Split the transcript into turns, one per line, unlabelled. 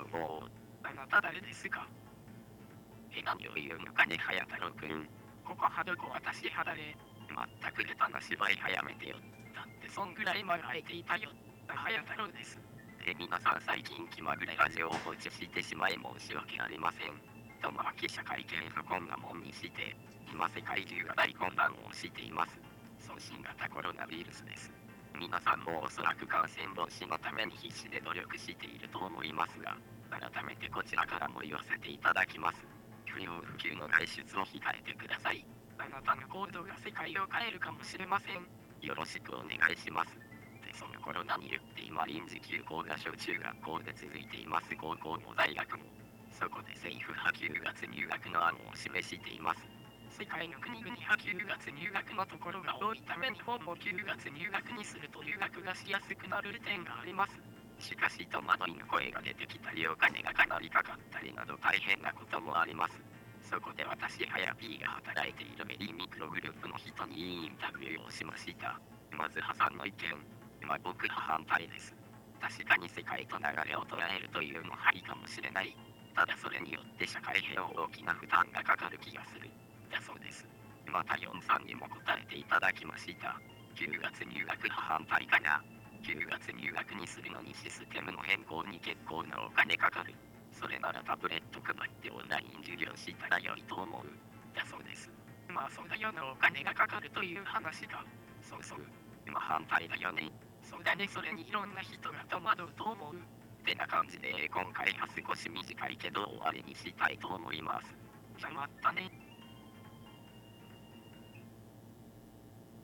ども、
あなた誰ですか？
え、何を言うのかね、早太郎くん。
ここはどこ私肌で。
まったく下手な芝居早めてよ。
だってそんぐらい間が空いていたよ。早太郎です。
え、皆さん最近気まぐれラジオを放置してしまい申し訳ありません。ともあき社会系不こんなもんにして、今世界中が大混乱をしています。そう新型コロナウイルスです。皆さんもおそらく感染防止のために必死で努力していると思いますが、改めてこちらからも言わせていただきます。不要不急の外出を控えてください。
あなたの行動が世界を変えるかもしれません。
よろしくお願いします。で、そのコロナに言って今臨時休校が小中学校で続いています高校も大学も。そこで政府派9月入学の案を示しています。
世界の国々は9月入学のところが多いため日本も9月入学にすると留学がしやすくなる点があります。
しかし戸惑いの声が出てきたりお金がかなりかかったりなど大変なこともあります。そこで私、はや P が働いているメリーミクログループの人にインタビューをしました。まず、破産の意見。まあ、僕は反対です。確かに世界と流れを捉えるというのはいいかもしれない。ただそれによって社会への大きな負担がかかる気がする。だそうです。また4さんにも答えていただきました。9月入学は反対かな。9月入学にするのにシステムの変更に結構なお金かかる。それならタブレット配ってオンライン授業したら良いと思う。だそうです。
まあそうだよなお金がかかるという話だ。
そうそう。まあ反対だよね。
そうだねそれにいろんな人が戸惑うと思う。
ってな感じで今回は少し短いけど終わりにしたいと思います。
じゃまたね。